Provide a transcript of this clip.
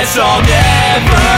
guess I'll never